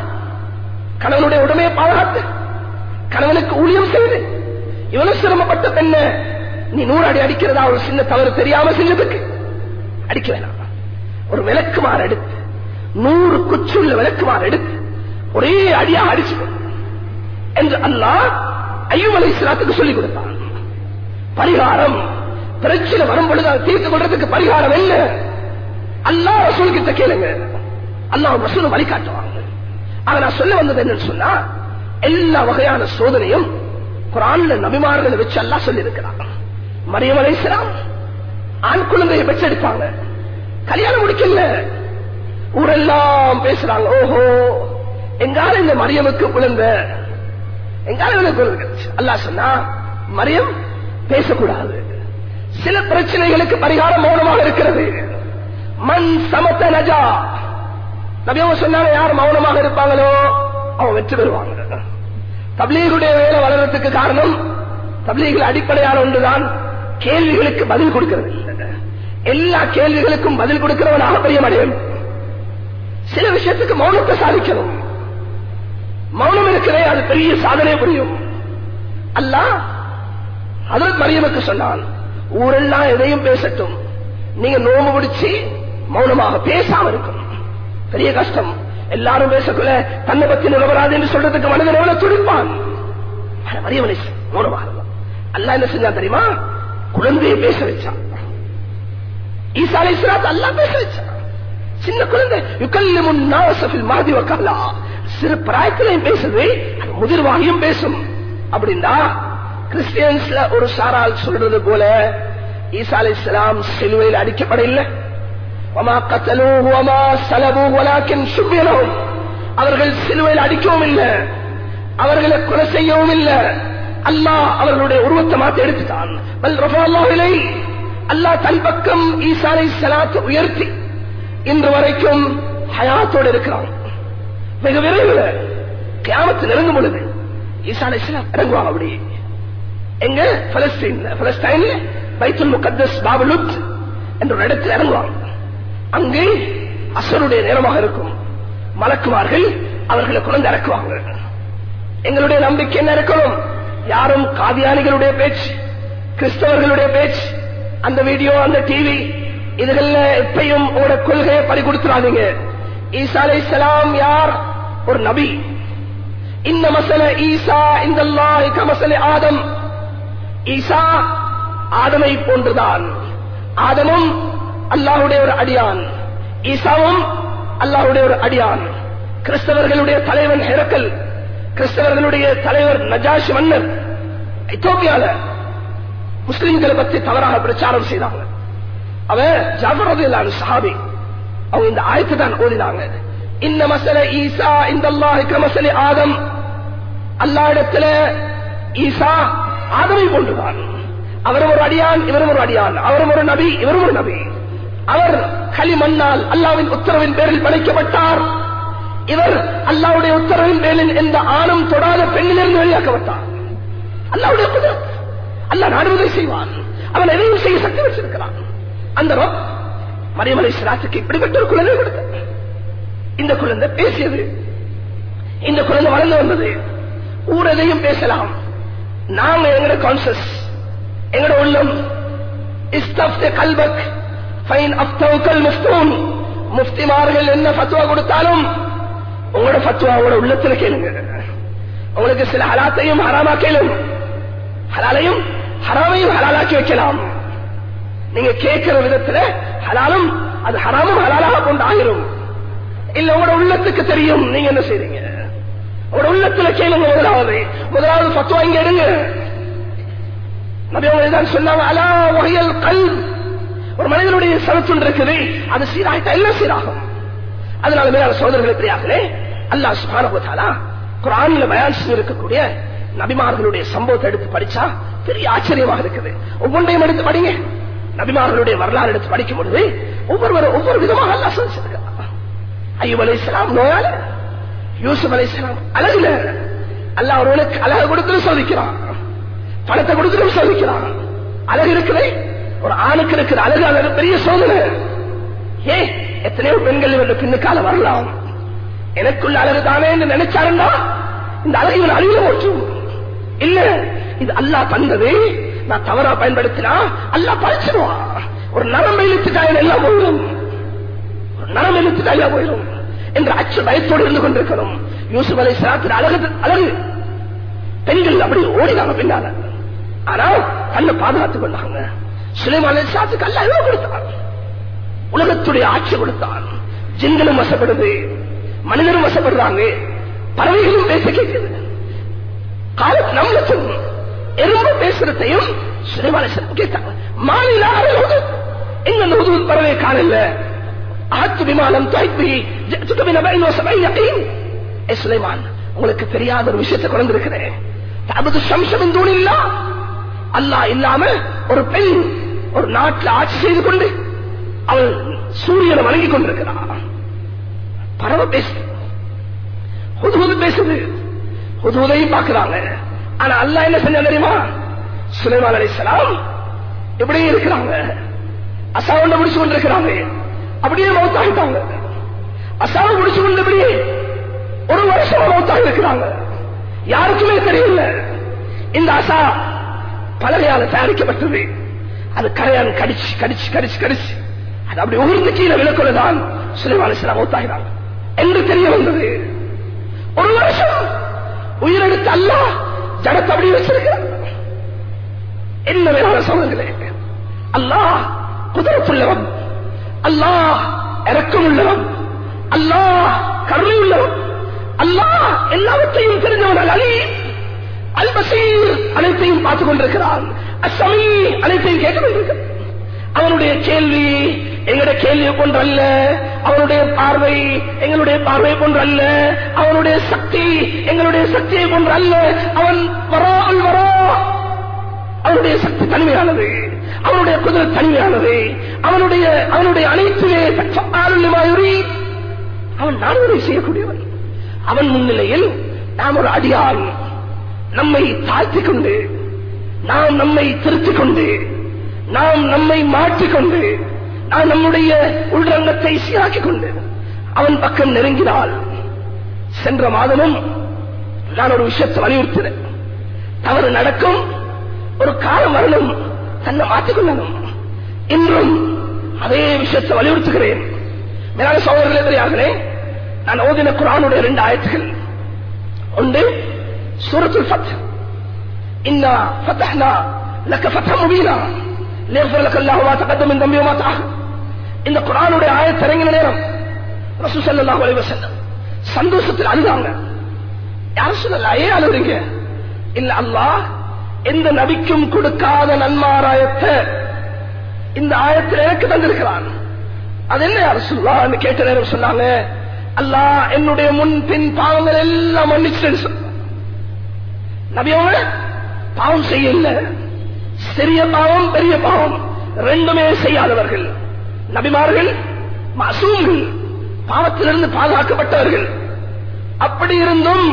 கணவனுடைய உடமையை பாதுகாத்து கணவனுக்கு ஊழியம் செய்து இவ்வளவு சிரமப்பட்ட பெண்ண நீ நூறு அடி அடிக்கிறதா? ஒரு சின்ன தவறு தெரியாம செஞ்சதுக்கு. அடிக்க வேணாம். ஒரு விளக்குமாறு எடுத்து நூறு குச்சுள்ள விளக்குமாறு எடுத்து ஒரே அடியா அடிச்சு என்று அல்லா ஐயூப் அலை சொல்லிக் கொடுத்தான். பரிகாரம் பிரச்சனை வரும் பொழுது அதை தீர்த்து கொள்றதுக்கு பரிகாரம் என்ன? அல்லா ரசூல் கிட்ட கேளுங்க. அல்லாஹ் ரசூல் வழிகாட்டுவாங்க. அதை நான் சொல்ல வந்தது என்னன்னு சொன்னா எல்லா வகையான சோதனையும் குரான்ல நபிமார்களை வச்சு அல்லாஹ் சொல்லி இருக்கிறான் மரியம் ஆண் குழந்தையை பெற்றெடுப்பாங்க. கல்யாணம் முடிக்கல. ஊரெல்லாம் பேசுறாங்க ஓஹோ எங்கால இந்த மரியமுக்கு குழந்தை? எங்கால குழந்தை அல்லா சொன்னா மரியம் பேசக்கூடாது. சில பிரச்சனைகளுக்கு பரிகாரம் மௌனமாக இருக்கிறது. மண் சமத்த நஜா. நபியவங்க சொன்னாங்க யார் மௌனமாக இருப்பாங்களோ அவங்க வெற்றி பெறுவாங்க. தப்லீகுடைய வேலை வளர்றதுக்கு காரணம் தப்லீகில் அடிப்படையான ஒன்றுதான் கேள்விகளுக்கு பதில் கொடுக்கிறது. இல்லை. எல்லா கேள்விகளுக்கும் பதில் கொடுக்கிறவனாக பெரிய மனிதன் சில விஷயத்துக்கு மௌனத்தை சாதிக்கணும். மௌனம் இருக்கிறே அது பெரிய சாதனை புரியும். அல்லாஹ் அதற்கு மரியமுக்கு சொன்னான் ஊரெல்லாம் எதையும் பேசட்டும். நீங்க நோம்பு பிடிச்சு மௌனமாக பேசாம இருக்கும் பெரிய கஷ்டம். எல்லாரும் பேசக்குள்ள தன்னை பத்தி நிலவராது என்று சொல்றதுக்கு மனிதன் எவ்வளவு துடிப்பான்? அரிய மனுஷன் மூணவா அல்ல என்ன செஞ்சா தெரியுமா? குழந்தையை பேச வச்சான். ஈசா அலை பேச வச்சான். சின்ன குழந்தை. யுக்கல்லி முன்னாசபில் மாதி வக்கல்லா சிறு பிராயத்திலையும் பேசுது அது முதிர்வாகியும் பேசும். அப்படின்னா கிறிஸ்டியன்ஸ்ல ஒரு சாரால் சொல்றது போல ஈசா அலை இஸ்லாம் சிலுவையில் அடிக்கப்பட இல்லை وما قتلوه وما سلبوه ولكن شبه لهم அவர்கள் சிலுவையில் அடிக்கவும் இல்லை அவர்களை கொலை செய்யவும் இல்லை அல்லாஹ் அவர்களுடைய உருவத்தை மாற்றி எடுத்துட்டான் பல் ரஃபா அல்லாஹ் இலை அல்லாஹ் தன் பக்கம் ஈசா அலைஹிஸ்ஸலாத்தை உயர்த்தி இன்று வரைக்கும் ஹயாத்தோடு இருக்கிறான் மிக விரைவில் கியாமத்து நெருங்கும் பொழுது ஈசா அலைஹிஸ்ஸலாம் இறங்குவாங்க அப்படி எங்க பலஸ்தீன்ல பலஸ்தீன்ல பைத்துல் முகத்தஸ் பாபுலுத் என்ற ஒரு இடத்தில் இறங்குவாங்க அங்கே அசருடைய நேரமாக இருக்கும். மலக்குமார்கள் அவர்களை குழந்தை இறக்குவாங்க எங்களுடைய நம்பிக்கை என்ன இருக்கணும்? யாரும் காதியானிகளுடைய பேச்சு கிறிஸ்தவர்களுடைய பேச்சு அந்த வீடியோ அந்த டிவி இதுகள்ல எப்பையும் உங்களோட கொள்கையை பறி கொடுத்துறாதீங்க. ஈசா அலைஹிஸ்ஸலாம் யார்? ஒரு நபி. இந்த மசல ஈசா இந்த மசல ஆதம். ஈசா ஆதமை போன்றுதான். ஆதமும் அல்லாஹுடைய ஒரு அடியான். ஈசாவும் அல்லாஹுடைய ஒரு அடியான். கிறிஸ்தவர்களுடைய தலைவன் ஹெரக்கல் கிறிஸ்தவர்களுடைய தலைவர் நஜாஷ் மன்னர் எத்தோப்பியால முஸ்லிம்களை பற்றி தவறாக பிரச்சாரம் செய்தாங்க. அவ ஜாஃபர் இல்லாத சஹாபி அவங்க இந்த ஆயத்தை தான் ஓதினாங்க. இந்த மசல ஈசா இந்த அல்லாஹ் மசல ஆதம். அல்லாஹ்விடத்துல ஈசா ஆதமை கொண்டுதான். அவரும் ஒரு அடியான் இவரும் ஒரு அடியான். அவரும் ஒரு நபி இவரும் ஒரு நபி. அவர் களிமண்ணால் அல்லாவின் உத்தரவின் பேரில் படைக்கப்பட்டார். இவர் அல்லாவுடைய உத்தரவின் பேரில் எந்த ஆணும் தொடாத பெண்ணிலிருந்து வெளியாக்கப்பட்டார். அல்லாவுடைய குதிரத் அல்லாஹ் நாடுவதை செய்வான். அவன் எதையும் செய்ய சக்தி வச்சிருக்கிறான். அந்த ரப் மரியமலை சிராத்துக்கு இப்படிப்பட்ட ஒரு குழந்தை கொடுத்த இந்த குழந்தை பேசியது. இந்த குழந்தை வளர்ந்து வந்தது. ஊரதையும் பேசலாம். நாம எங்கட கான்சஸ் எங்கட உள்ளம். இஸ்தப் கல்பக். ஃபைன் அப்தவுக்கல் முஃப்தூன் முஃப்திமார்கள் என்ன ஃபத்வா கொடுத்தாலும் உங்களோட ஃபத்வா உங்களோட உள்ளத்துல கேளுங்க உங்களுக்கு சில ஹலாத்தையும் ஹராமா கேளும் ஹலாலையும் ஹராமையும் ஹலாலாக்கி வைக்கலாம் நீங்க கேட்கிற விதத்துல ஹலாலும் அது ஹராமும் ஹலாலாக கொண்டு ஆயிரும் இல்ல உங்களோட உள்ளத்துக்கு தெரியும் நீங்க என்ன செய்றீங்க உங்களோட உள்ளத்துல கேளுங்க முதலாவது முதலாவது ஃபத்வா இங்க எடுங்க நபி அவங்க தான் சொன்னாங்க அலா வகையல் கல் ஒரு மனிதனுடைய சனத்துண்டு இருக்குது. அது சீராயிட்டா எல்லாம் சீராகும். அதனால மேலான சோதரர்களை பிரியாகலே அல்லாஹ் சுபானபோதாலா குரானில பயான் இருக்கக்கூடிய நபிமார்களுடைய சம்பவத்தை எடுத்து படிச்சா பெரிய ஆச்சரியமாக இருக்குது. ஒவ்வொன்றையும் எடுத்து படிங்க. நபிமார்களுடைய வரலாறு எடுத்து படிக்கும் பொழுது ஒவ்வொருவரும் ஒவ்வொரு விதமாக அல்லாஹ் சந்திச்சிருக்கிறார் ஐயூப் அலை இஸ்லாம் நோயால யூசுப் அலை இஸ்லாம் அழகுல. அல்லாஹ் ஒருவனுக்கு அழகு கொடுத்து சோதிக்கிறான். பணத்தை கொடுத்து சோதிக்கிறான். அழகு இருக்குதே. ஒரு ஆணுக்கு இருக்கிற அழகு அழகு பெரிய சோதனை. ஏ எத்தனையோ பெண்கள் இவர்கள் பின்னுக்கால வரலாம். எனக்குள்ள அழகு தானே என்று நினைச்சாருன்னா இந்த அழகு இவன் அழிவு போச்சு இல்ல இது அல்லாஹ் தந்தது நான் தவறா பயன்படுத்தினா அல்லாஹ் பறிச்சிருவான் ஒரு நரம்பை இழுத்துட்டா எல்லாம் போயிடும். ஒரு நரம் இழுத்துட்டா எல்லாம் போயிடும் என்று அச்சு பயத்தோடு இருந்து கொண்டிருக்கணும். யூசுப் அலை சிராத்திர அழகு அழகு. பெண்கள் அப்படி ஓடினாங்க பின்னால. ஆனா கண்ணை பாதுகாத்துக் கொண்டாங்க. சுலைமான் அலிஸ்லாத்துக்கு அல்ல எவ்வளவு கொடுத்தான்? உலகத்துடைய ஆட்சி கொடுத்தான். ஜிங்களும் வசப்படுது மனிதனும் வசப்படுறாங்க. பறவைகளும் பேச கேட்குது. கால நம்மளுக்கும் எறும்பு பேசுறதையும் சுலைமான் அலிஸ்லாம் கேட்டாங்க. மாநில எங்க அந்த உதவு பறவை காணல. ஆத்து விமானம் தாய்ப்பி சுலைமான் உங்களுக்கு தெரியாத ஒரு விஷயத்தை குழந்திருக்கிறேன் தபது சம்சம் தூணில்லா. அல்லா இல்லாம ஒரு பெண் ஒரு நாட்டில் ஆட்சி செய்து கொண்டு அவள் சூரியனை வணங்கி கொண்டிருக்கிறான். பரவ பேசுது. ஹுதுஹுது பேசுது. ஹுதுஹுதையும் பார்க்கிறாங்க. ஆனா அல்லாஹ் என்ன செஞ்சா தெரியுமா? சுலைமான் அலைஹிஸ்ஸலாம் இப்படியே இருக்கிறாங்க. அசாவண்ட முடிச்சு கொண்டிருக்கிறாங்க. அப்படியே மௌத்தாகிட்டாங்க அசாவை முடிச்சு கொண்டு ஒரு வருஷம் மௌத்தாக இருக்கிறாங்க. யாருக்குமே தெரியல இந்த அசா பலகையால தயாரிக்கப்பட்டது. அது கரையான் கடிச்சு கடிச்சு கடிச்சு கடிச்சு. அது அப்படி உயிர்ந்து கீழே விளக்குள்ளதான் சுலைமான சில மௌத்தாகிறாங்க என்று தெரிய வந்தது. ஒரு வருஷம் உயிரெடுத்து அல்ல ஜடத்தை அப்படி வச்சிருக்கிறார் என்ன வேணாலும் சொல்லுங்களே அல்லாஹ் குதிரத்துள்ளவன். அல்லாஹ் இறக்கம் உள்ளவன் அல்லாஹ் கருணை உள்ளவன் அல்லாஹ் எல்லாவற்றையும் தெரிஞ்சவன் அலி அல் பசீர் அனைத்தையும் பார்த்துக் கொண்டிருக்கிறான். அசமி அனைத்தையும் கேட்டுக் கொண்டிருக்கிறான் அவனுடைய கேள்வி எங்களுடைய கேள்வியை போன்று அல்ல அவனுடைய பார்வை எங்களுடைய பார்வை போன்று அல்ல அவனுடைய சக்தி எங்களுடைய சக்தியை போன்று அல்ல அவன் வரோ அல் வரோ. அவனுடைய சக்தி தனிமையானது. அவனுடைய குதிரை தனிமையானது. அவனுடைய அவனுடைய அனைத்துமே ஆளுமாயுரி அவன் நாடுவரை செய்யக்கூடியவன். அவன் முன்னிலையில் நாம் ஒரு அடியான். நம்மை தாழ்த்திக் கொண்டு நாம் நம்மை திருத்திக் கொண்டு நாம் நம்மை மாற்றிக்கொண்டு நாம் நம்முடைய உள்ரங்கத்தை சீராக்கிக் கொண்டு அவன் பக்கம் நெருங்கினால் சென்ற மாதமும் நான் ஒரு விஷயத்தை வலியுறுத்தினேன். தவறு நடக்கும் ஒரு காலம் வரணும் தன்னை மாற்றிக்கொள்ளணும். இன்றும் அதே விஷயத்தை வலியுறுத்துகிறேன். மேலான சோதரர்களே நான் ஓதின குரானுடைய ரெண்டு ஆயத்துகள். ஒன்று சூரத்துல் ஃபத் இன்னா ஃபதஹ்னா லக்க ஃபத்ஹ முபீனா. லியஃபிர் லக்க அல்லாஹு மா தகத்தம மின் தம்பி வமா தஅஹர் இந்த குரானுடைய ஆயத் இறங்கின நேரம் ரசூல் ஸல்லல்லாஹு அலைஹி வஸல்லம் சந்தோஷத்தில் அழுதாங்க. யார் சொல்லல ஏன் அழுகுறீங்க? இல்ல அல்லாஹ் எந்த நபிக்கும் கொடுக்காத நன்மாராயத்தை இந்த ஆயத்தில் எனக்கு தந்திருக்கிறான். அது என்ன யார் சொல்லலாம் கேட்ட நேரம் சொன்னாங்க. அல்லாஹ் என்னுடைய முன் பின் பாவங்கள் எல்லாம் மன்னிச்சு நபியோட பாவம் செய்யல சிறிய பாவம் பெரிய பாவம் ரெண்டுமே செய்யாதவர்கள். நபிமார்கள் மசூம்கள் பாவத்திலிருந்து பாதுகாக்கப்பட்டவர்கள். அப்படி இருந்தும்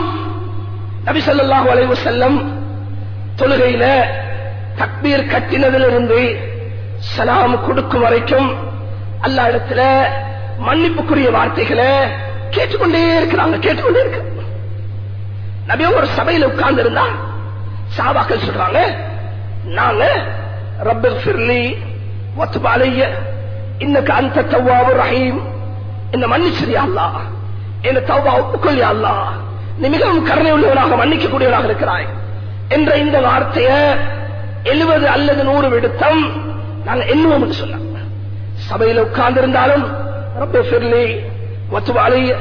நபி சொல்லாஹு அலைவு செல்லம் தொழுகையில தக்பீர் கட்டினதிலிருந்து சலாம் கொடுக்கும் வரைக்கும் அல்லா இடத்துல மன்னிப்புக்குரிய வார்த்தைகளை கேட்டுக்கொண்டே இருக்கிறாங்க கேட்டுக்கொண்டே இருக்கு. நபி ஒரு சபையில உட்கார்ந்து இருந்தா சாபாக்கள் சொல்றாங்க நாங்க ரப்பர் ஃபிர்லி ஒத்துபாலைய இன்னக்கு அந்த தவ்வாவு ரஹீம் இந்த மன்னிச்சிரியா அல்லா என்ன தவ்வா ஒப்புக்கொள்ளியா அல்லா நீ மிகவும் கருணை உள்ளவனாக மன்னிக்கக்கூடியவனாக இருக்கிறாய். என்ற இந்த வார்த்தைய எழுபது அல்லது நூறு விடுத்தம் நாங்க எண்ணுவோம் என்று சொன்னாங்க. சபையில உட்கார்ந்து இருந்தாலும் ரப்ப ஃபிர்லி ஒத்துபாலைய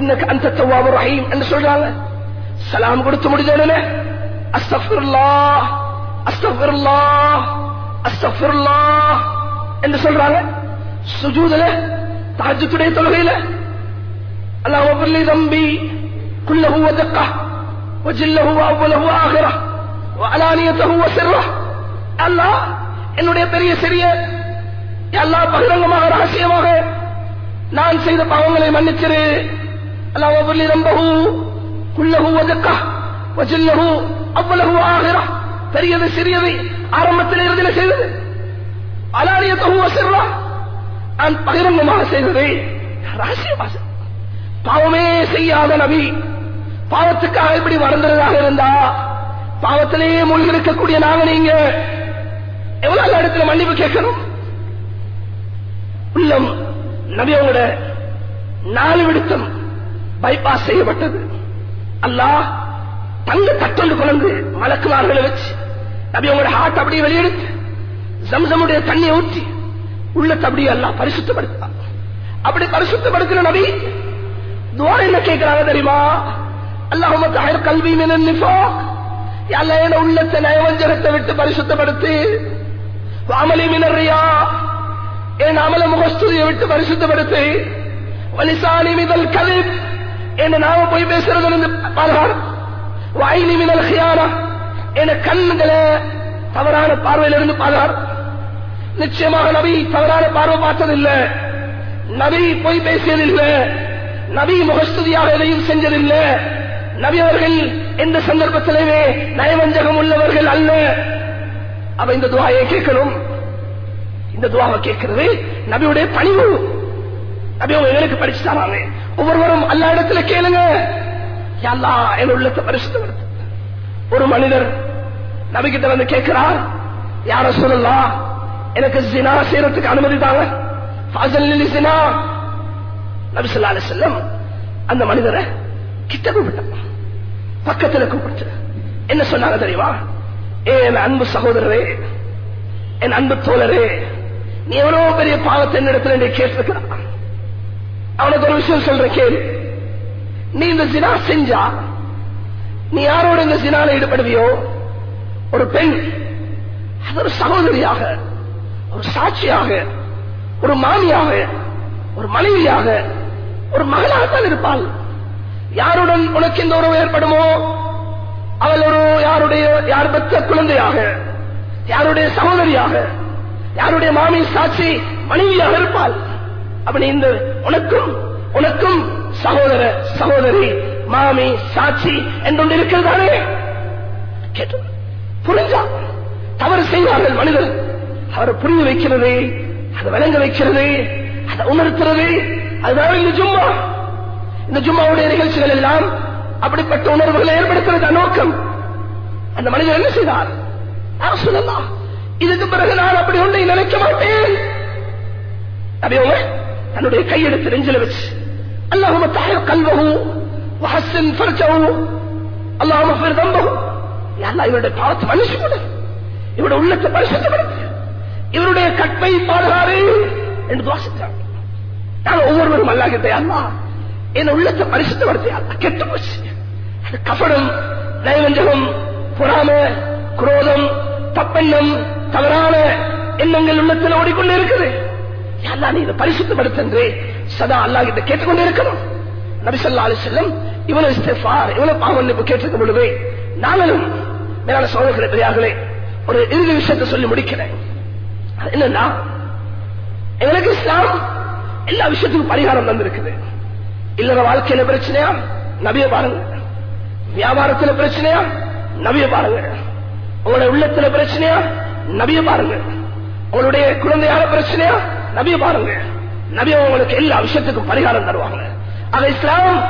இன்னக்கு அந்த தவ்வாவு ரஹீம் என்று சொல்றாங்க. சலாம் கொடுத்து முடிஞ்ச அஸ்தஃபிருல்லா அஸ்தஃபிருல்லா அஸ்தஃபிருல்லா என்று சொல்றாங்க. சுஜூதுல தாஜத்துடைய தொழுகையில அல்லாஹ் ஒவ்வொரு தம்பி குல்லஹு வதக்கா வஜில்லஹு அவ்வளஹு ஆகிரா வஅலானியத்தஹு வசிர்ரா அல்லாஹ் என்னுடைய பெரிய சிறிய எல்லா பகிரங்கமாக ரகசியமாக நான் செய்த பாவங்களை மன்னிச்சிரு. அல்லாஹ் வபர்லி தம்பஹு குல்லஹு வதக்கா வஜில்லஹு அவ்வளவு ஆகிரா பெரியது சிறியது ஆரம்பத்தில் இறுதியில் செய்தது. அலானியத்தஹு வசிர்ரா. நான் பகிரங்கமாக செய்தது ரகசியமாக பாவமே செய்யாத நபி. பாவத்துக்காக இப்படி வளர்ந்ததாக இருந்தா பாவத்திலேயே மூழ்கி இருக்கக்கூடிய நாங்க நீங்க எவ்வளவு இடத்துல மன்னிப்பு கேட்கணும்? உள்ளம் நபி அவங்களோட நாலு விடுத்தம் பைபாஸ் செய்யப்பட்டது. அல்லாஹ் தங்க தட்டொண்டு கொண்டு மலக்குமார்களை வச்சு நபி அவங்களோட ஹார்ட் அப்படியே வெளியெடுத்து ஜம்சமுடைய தண்ணியை ஊற்றி உள்ளத்தை அப்படியே அல்ல பரிசுத்தப்படுத்தான் அப்படி பரிசுத்தப்படுத்தின நபி துவா என்ன கேட்கிறாங்க தெரியுமா? அல்லாஹ் தாயர் கல்வி நினைப்பா உள்ளத்தை நயவஞ்சகத்தை விட்டு பரிசுத்தப்படுத்து. வாமலி மினறியா என் அமல முகஸ்துதியை விட்டு பரிசுத்தப்படுத்து. வலிசானி மிதல் கலிப் என்ன நாம போய் பேசுறதுல இருந்து பாதுகார் வாயினி மினல் ஹியானா என கண்களை தவறான பார்வையிலிருந்து பாதுகார் நிச்சயமாக நபி தவறான பார்வை பார்த்ததில்லை நபி பொய் பேசியதில்லை நபி முகஸ்துதியாக எதையும் செஞ்சதில்லை நபி அவர்கள் எந்த சந்தர்ப்பத்திலுமே நயவஞ்சகம் உள்ளவர்கள் அல்ல அவ இந்த துவாயை கேட்கணும் இந்த துவாவை கேட்கிறது நபியுடைய பணிவு நபி அவங்க எங்களுக்கு படிச்சு தராங்க ஒவ்வொருவரும் எல்லா இடத்துல கேளுங்க. யல்லா என் உள்ளத்தை பரிசுத்தப்படுத்து. ஒரு மனிதர் நபிக்கிட்ட வந்து கேட்கிறார் யார சொல்லலாம் எனக்கு ஜினா செய்யறதுக்கு அனுமதி தாங்க. ஃபாசல் ஜினா. அந்த மனிதரை கிட்ட கூப்பிட்டாங்க. பக்கத்துல கூப்பிட்டு என்ன சொன்னாங்க தெரியுமா? ஏ என் அன்பு சகோதரரே என் அன்பு தோழரே நீ எவ்வளவு பெரிய பாவத்தை என்னிடத்துல நீ கேட்டிருக்கிறான் அவனுக்கு ஒரு விஷயம் சொல்ற கேள். நீ இந்த ஜினா செஞ்சா நீ யாரோட இந்த ஜினால ஈடுபடுவியோ? ஒரு பெண் அது ஒரு சகோதரியாக ஒரு சாட்சியாக ஒரு மாமியாக ஒரு மனைவியாக ஒரு மகளாகத்தான் இருப்பாள். யாருடன் உனக்கு இந்த உறவு ஏற்படுமோ? அவள் ஒரு யாருடைய யார் பெற்ற குழந்தையாக யாருடைய சகோதரியாக யாருடைய மாமி சாட்சி மனைவியாக இருப்பாள். அப்படி இந்த உனக்கும் உனக்கும் சகோதர சகோதரி மாமி சாட்சி என்றொன்று இருக்கிறதானே? கேட்டு புரிஞ்சா? தவறு செய்வார்கள் மனிதர் அவரை புரிய வைக்கிறது அதை விளங்க வைக்கிறது அதை உணர்த்துறது. அதுதான் இந்த ஜும்மா. இந்த ஜும்மாவுடைய நிகழ்ச்சிகள் எல்லாம் அப்படிப்பட்ட உணர்வுகளை ஏற்படுத்துறது நோக்கம். அந்த மனிதர் என்ன செய்தார்? நான் சொல்லலாம் இதுக்கு பிறகு நான் அப்படி ஒன்றை நினைக்க மாட்டேன். அப்படியே தன்னுடைய கையெடுத்து நெஞ்சில வச்சு அல்லாஹும தாயர் கல்வகும் வஹஸ்ஸின் ஃபர்ஜஹு அல்லாஹும ஃபிர் இவருடைய பாவத்தை மன்னிச்சு கொடு இவருடைய உள்ளத்தை பரிசுத்தப்படுத்து இவருடைய கற்பை பாதுகாரு என்று துவாசித்தார் நாங்கள் ஒவ்வொருவரும் அல்லா கிட்டையா என் உள்ளத்தை பரிசுத்தப்படுத்தி கெட்டு போச்சு. அது கபடம் நயவஞ்சகம் பொறாம குரோதம் தப்பெண்ணம் தவறான எண்ணங்கள் உள்ளத்தில் ஓடிக்கொண்டு இருக்குது. அல்லா நீ இதை பரிசுத்தப்படுத்தன்றே சதா அல்லா கிட்ட கேட்டுக்கொண்டே இருக்கணும் நபிசல்லா அலி செல்லம் இவ்வளவு இஸ்திஃபார் இவ்வளவு பாவன்னிப்பு கேட்டிருக்க பொழுது நாங்களும் மேலான சோழர்களே பெரியார்களே ஒரு இறுதி விஷயத்தை சொல்லி முடிக்கிறேன். என்னன்னா எங்களுக்கு இஸ்லாம் எல்லா விஷயத்துக்கும் பரிகாரம் தந்திருக்குது. இல்லற வாழ்க்கையில பிரச்சனையா? நபிய பாருங்க. வியாபாரத்துல பிரச்சனையா? நபிய பாருங்க. உங்களுடைய உள்ளத்துல பிரச்சனையா? நபிய பாருங்க. உங்களுடைய குழந்தையான பிரச்சனையா? நபிய பாருங்க நபி உங்களுக்கு எல்லா விஷயத்துக்கும் பரிகாரம் தருவாங்க அது இஸ்லாம்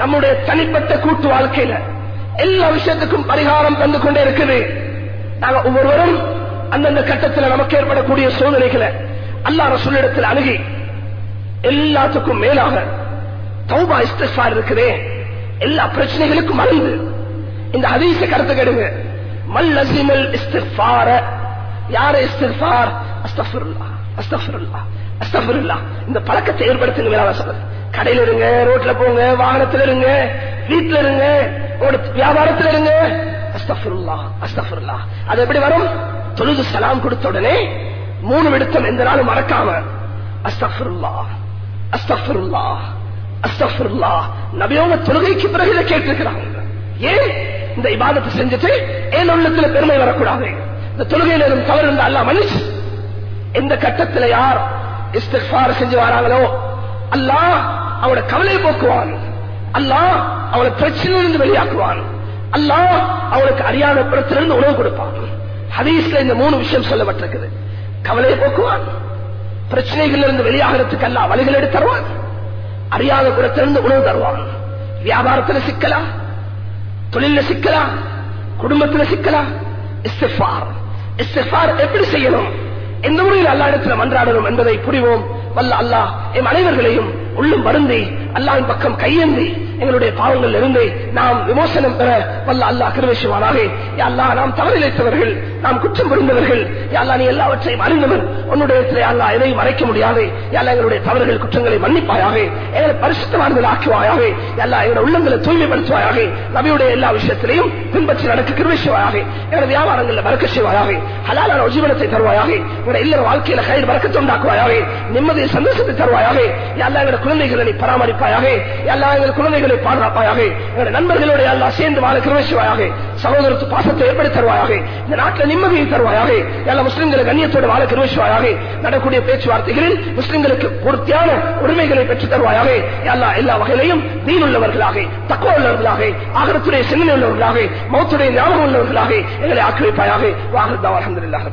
நம்முடைய தனிப்பட்ட கூட்டு வாழ்க்கையில எல்லா விஷயத்துக்கும் பரிகாரம் தந்து கொண்டே இருக்குது. நாங்க ஒவ்வொருவரும் அந்தந்த கட்டத்தில் நமக்கு ஏற்படக்கூடிய சூழ்நிலைகளை அல்லா ரசூலிடத்தில் அணுகி எல்லாத்துக்கும் மேலாக தௌபா இஸ்தார் இருக்குதே. எல்லா பிரச்சனைகளுக்கும் மறந்து இந்த ஹதீஸ கருத்து கெடுங்க. மல் லசிமல் இஸ்திஃபார யார இஸ்திஃபார் அஸ்தஃபுல்லா இந்த பழக்கத்தை ஏற்படுத்துங்க மேலான சொல்றது கடையில இருங்க ரோட்ல போங்க வாகனத்துல இருங்க வீட்டுல இருங்க உங்களோட வியாபாரத்துல இருங்க. அஸ்தஃபிருல்லா அஸ்தஃபிருல்லா. அது எப்படி வரும்? தொழுது சலாம் கொடுத்த உடனே மூணு விடுத்தம் எந்த நாளும் மறக்காம அஸ்தஃபிருல்லா அஸ்தஃபிருல்லா அஸ்தஃபிருல்லா. நபியோங்க தொழுகைக்கு பிறகு இதை கேட்டிருக்கிறாங்க. ஏன்? இந்த இபாதத்தை செஞ்சுட்டு ஏன் உள்ளத்துல பெருமை வரக்கூடாது? இந்த தொழுகையில தவறு இருந்தா அல்ல எந்த கட்டத்துல யார் இஸ்திஃபார் செஞ்சு வராங்களோ அல்லாஹ் அவனோட கவலை போக்குவான். அல்லாஹ் அவளை பிரச்சனையிலிருந்து வெளியாக்குவான். அல்லாஹ் அவளுக்கு அறியாத புறத்திலிருந்து உணவு கொடுப்பான். ஹதீஸ்ல இந்த மூணு விஷயம் சொல்லப்பட்டிருக்குது. கவலையை போக்குவான். பிரச்சனைகள் இருந்து வெளியாகிறதுக்கு அல்ல வழிகள் எடுத்து தருவான். அறியாத புறத்திலிருந்து உணவு தருவான். வியாபாரத்துல சிக்கலா தொழில சிக்கலா குடும்பத்துல சிக்கலா இஸ்திஃபார் இஸ்திஃபார் எப்படி செய்யணும்? எந்த முறையில் அல்லா இடத்துல மன்றாடணும் என்பதை புரிவோம். வல்ல அல்லாஹ் எம் அனைவர்களையும் உள்ளும் வருந்தி அல்லாவின் பக்கம் கையேந்தி எங்களுடைய பாவங்கள் இருந்து நாம் விமோசனம் பெற வல்ல அல்லாஹ் கிருவேசுவானாக அல்லா நாம் தவறிழைத்தவர்கள் நாம் குற்றம் புரிந்தவர்கள் அல்லா நீ எல்லாவற்றையும் அறிந்தவன். உன்னுடைய அல்லா எதையும் மறைக்க முடியாது. எல்லா எங்களுடைய தவறுகள் குற்றங்களை மன்னிப்பாயாக. எங்களை பரிசுத்தமானதில் ஆக்குவாயாக எல்லா எங்களுடைய உள்ளங்களை தூய்மைப்படுத்துவாயாக. நபியுடைய எல்லா விஷயத்திலையும் பின்பற்றி நடக்க கிருவேசுவாயாக எங்களுடைய வியாபாரங்களில் மறக்க செய்வாயாக. ஹலாலான ஜீவனத்தை தருவாயாக. எங்களுடைய இல்லற வாழ்க்கையில கயிறு மறக்கத்தை உண்டாக்குவாயாக. நிம்மதியை சந்தோஷத்தை தருவாயாக. எல்லா எங்களுடைய குழந்தைகளை நீ பராமரிப்பாயாக. எல்லா எங்கள் குழந்தைகள் பாதுகாப்பாயாக எங்களுடைய நண்பர்களோட எல்லாம் சேர்ந்து வாழ கிருவேசுவாயாக சகோதரத்து பாசத்தை ஏற்படுத்தி தருவாயாக இந்த நாட்டில் நிம்மதியை தருவாயாக எல்லா முஸ்லிம்களை கண்ணியத்தோடு வாழ கிருவேசுவாயாக நடக்கூடிய பேச்சுவார்த்தைகளில் முஸ்லிம்களுக்கு பூர்த்தியான உரிமைகளை பெற்றுத் தருவாயாக எல்லா எல்லா வகையிலையும் தீன் உள்ளவர்களாக தக்குவ உள்ளவர்களாக ஆகரத்துடைய சிந்தனை உள்ளவர்களாக மௌத்துடைய ஞாபகம் உள்ளவர்களாக எங்களை ஆக்கிரமிப்பாயாக. வாகர்தா அலமதுல்லாஹ்